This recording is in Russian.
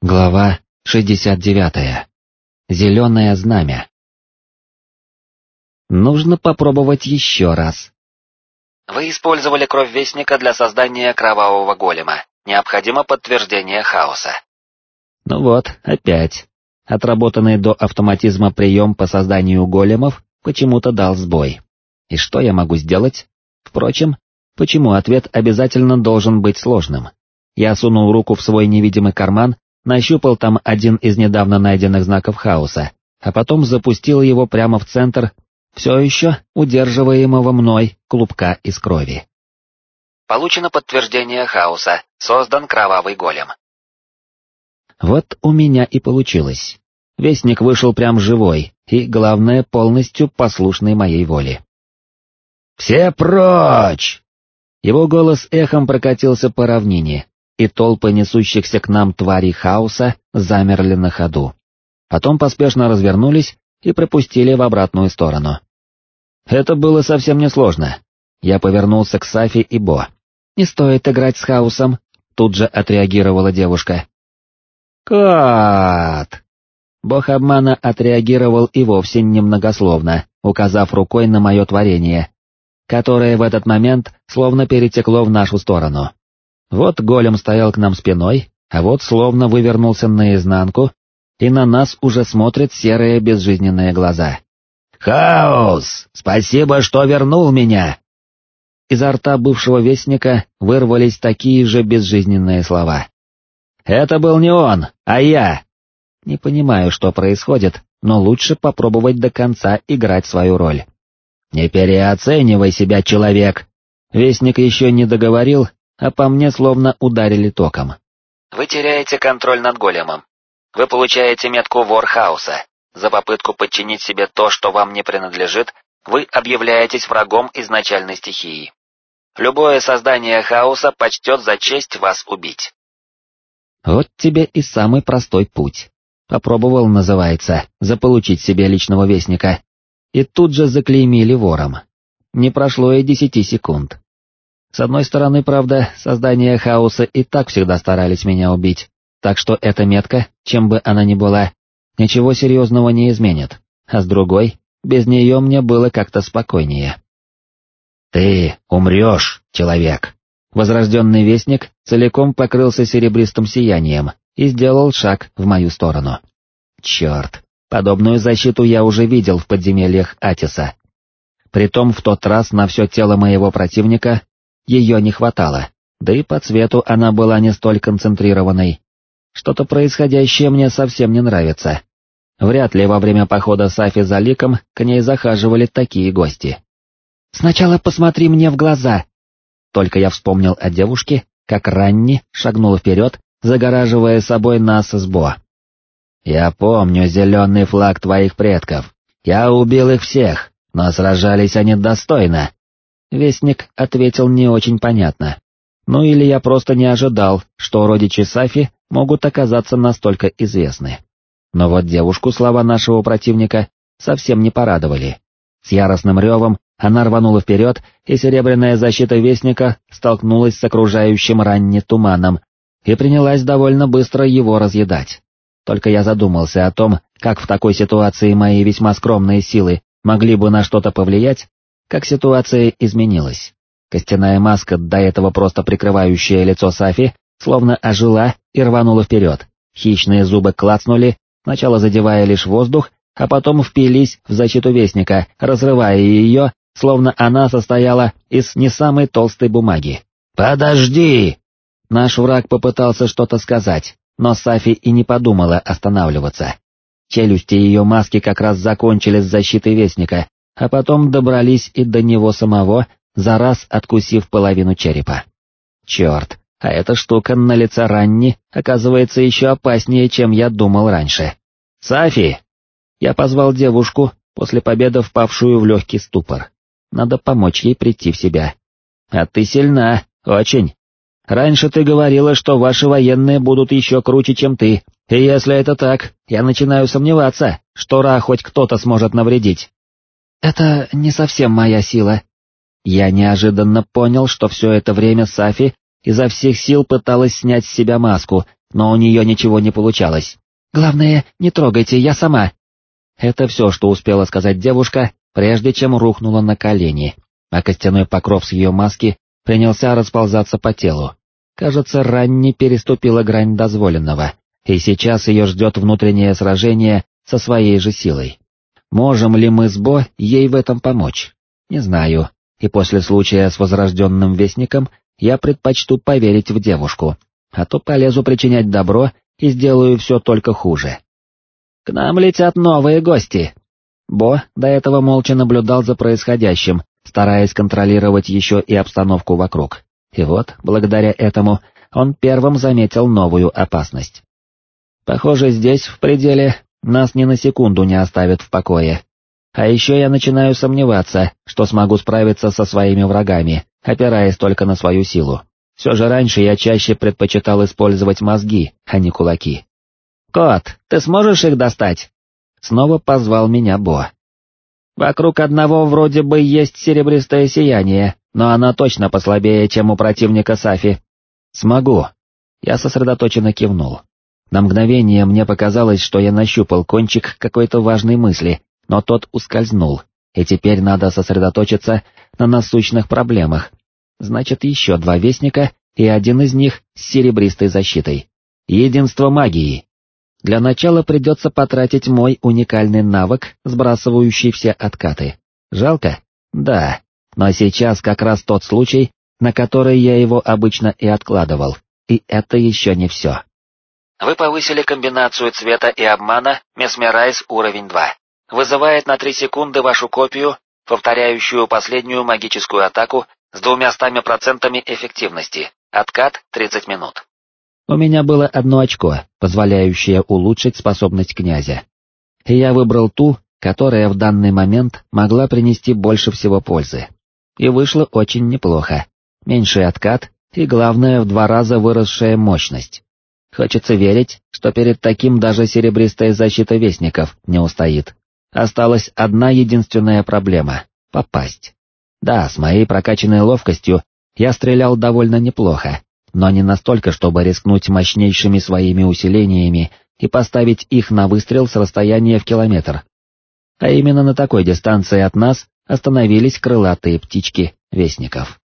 Глава 69. Зеленое знамя. Нужно попробовать еще раз. Вы использовали кровь Вестника для создания кровавого голема. Необходимо подтверждение хаоса. Ну вот, опять. Отработанный до автоматизма прием по созданию големов почему-то дал сбой. И что я могу сделать? Впрочем, почему ответ обязательно должен быть сложным? Я сунул руку в свой невидимый карман нащупал там один из недавно найденных знаков хаоса, а потом запустил его прямо в центр все еще удерживаемого мной клубка из крови. Получено подтверждение хаоса, создан кровавый голем. Вот у меня и получилось. Вестник вышел прям живой, и, главное, полностью послушный моей воле. «Все прочь!» Его голос эхом прокатился по равнине, и толпы несущихся к нам тварей хаоса замерли на ходу. Потом поспешно развернулись и пропустили в обратную сторону. Это было совсем несложно. Я повернулся к Сафи и Бо. «Не стоит играть с хаосом», — тут же отреагировала девушка. «Кат!» Бог обмана отреагировал и вовсе немногословно, указав рукой на мое творение, которое в этот момент словно перетекло в нашу сторону. Вот голем стоял к нам спиной, а вот словно вывернулся наизнанку, и на нас уже смотрят серые безжизненные глаза. «Хаос! Спасибо, что вернул меня!» Изо рта бывшего вестника вырвались такие же безжизненные слова. «Это был не он, а я!» Не понимаю, что происходит, но лучше попробовать до конца играть свою роль. «Не переоценивай себя, человек!» Вестник еще не договорил, а по мне словно ударили током. Вы теряете контроль над големом. Вы получаете метку вор хаоса. За попытку подчинить себе то, что вам не принадлежит, вы объявляетесь врагом изначальной стихии. Любое создание хаоса почтет за честь вас убить. Вот тебе и самый простой путь. Попробовал, называется, заполучить себе личного вестника. И тут же заклеймили вором. Не прошло и десяти секунд. С одной стороны, правда, создание хаоса и так всегда старались меня убить, так что эта метка, чем бы она ни была, ничего серьезного не изменит, а с другой, без нее мне было как-то спокойнее. «Ты умрешь, человек!» Возрожденный вестник целиком покрылся серебристым сиянием и сделал шаг в мою сторону. Черт, подобную защиту я уже видел в подземельях Атиса. Притом в тот раз на все тело моего противника ее не хватало, да и по цвету она была не столь концентрированной. Что-то происходящее мне совсем не нравится. Вряд ли во время похода Сафи за ликом к ней захаживали такие гости. «Сначала посмотри мне в глаза!» Только я вспомнил о девушке, как Ранни шагнула вперед, загораживая собой нас с Бо. «Я помню зеленый флаг твоих предков. Я убил их всех, но сражались они достойно. Вестник ответил не очень понятно. Ну или я просто не ожидал, что родичи Сафи могут оказаться настолько известны. Но вот девушку слова нашего противника совсем не порадовали. С яростным ревом она рванула вперед, и серебряная защита Вестника столкнулась с окружающим ранне туманом и принялась довольно быстро его разъедать. Только я задумался о том, как в такой ситуации мои весьма скромные силы могли бы на что-то повлиять, как ситуация изменилась. Костяная маска, до этого просто прикрывающая лицо Сафи, словно ожила и рванула вперед. Хищные зубы клацнули, сначала задевая лишь воздух, а потом впились в защиту Вестника, разрывая ее, словно она состояла из не самой толстой бумаги. «Подожди!» Наш враг попытался что-то сказать, но Сафи и не подумала останавливаться. Челюсти ее маски как раз закончились с защитой Вестника, а потом добрались и до него самого, за раз откусив половину черепа. Черт, а эта штука на лице Ранни оказывается еще опаснее, чем я думал раньше. «Сафи!» Я позвал девушку, после победы впавшую в легкий ступор. Надо помочь ей прийти в себя. «А ты сильна, очень. Раньше ты говорила, что ваши военные будут еще круче, чем ты, и если это так, я начинаю сомневаться, что Ра хоть кто-то сможет навредить». «Это не совсем моя сила». Я неожиданно понял, что все это время Сафи изо всех сил пыталась снять с себя маску, но у нее ничего не получалось. «Главное, не трогайте, я сама». Это все, что успела сказать девушка, прежде чем рухнула на колени, а костяной покров с ее маски принялся расползаться по телу. Кажется, Ранни переступила грань дозволенного, и сейчас ее ждет внутреннее сражение со своей же силой. Можем ли мы с Бо ей в этом помочь? Не знаю, и после случая с возрожденным вестником я предпочту поверить в девушку, а то полезу причинять добро и сделаю все только хуже. К нам летят новые гости. Бо до этого молча наблюдал за происходящим, стараясь контролировать еще и обстановку вокруг. И вот, благодаря этому, он первым заметил новую опасность. Похоже, здесь, в пределе, нас ни на секунду не оставят в покое. А еще я начинаю сомневаться, что смогу справиться со своими врагами, опираясь только на свою силу. Все же раньше я чаще предпочитал использовать мозги, а не кулаки. «Кот, ты сможешь их достать?» Снова позвал меня Бо. «Вокруг одного вроде бы есть серебристое сияние, но оно точно послабее, чем у противника Сафи». «Смогу». Я сосредоточенно кивнул. На мгновение мне показалось, что я нащупал кончик какой-то важной мысли, но тот ускользнул, и теперь надо сосредоточиться на насущных проблемах. Значит, еще два вестника, и один из них с серебристой защитой. Единство магии. Для начала придется потратить мой уникальный навык, сбрасывающий все откаты. Жалко? Да, но сейчас как раз тот случай, на который я его обычно и откладывал, и это еще не все. Вы повысили комбинацию цвета и обмана Mesmerize уровень 2. Вызывает на 3 секунды вашу копию, повторяющую последнюю магическую атаку с двумястами процентами эффективности. Откат 30 минут. У меня было одно очко, позволяющее улучшить способность князя. И я выбрал ту, которая в данный момент могла принести больше всего пользы. И вышло очень неплохо. Меньший откат и, главное, в два раза выросшая мощность. Хочется верить, что перед таким даже серебристая защита вестников не устоит. Осталась одна единственная проблема — попасть. Да, с моей прокачанной ловкостью я стрелял довольно неплохо, но не настолько, чтобы рискнуть мощнейшими своими усилениями и поставить их на выстрел с расстояния в километр. А именно на такой дистанции от нас остановились крылатые птички вестников.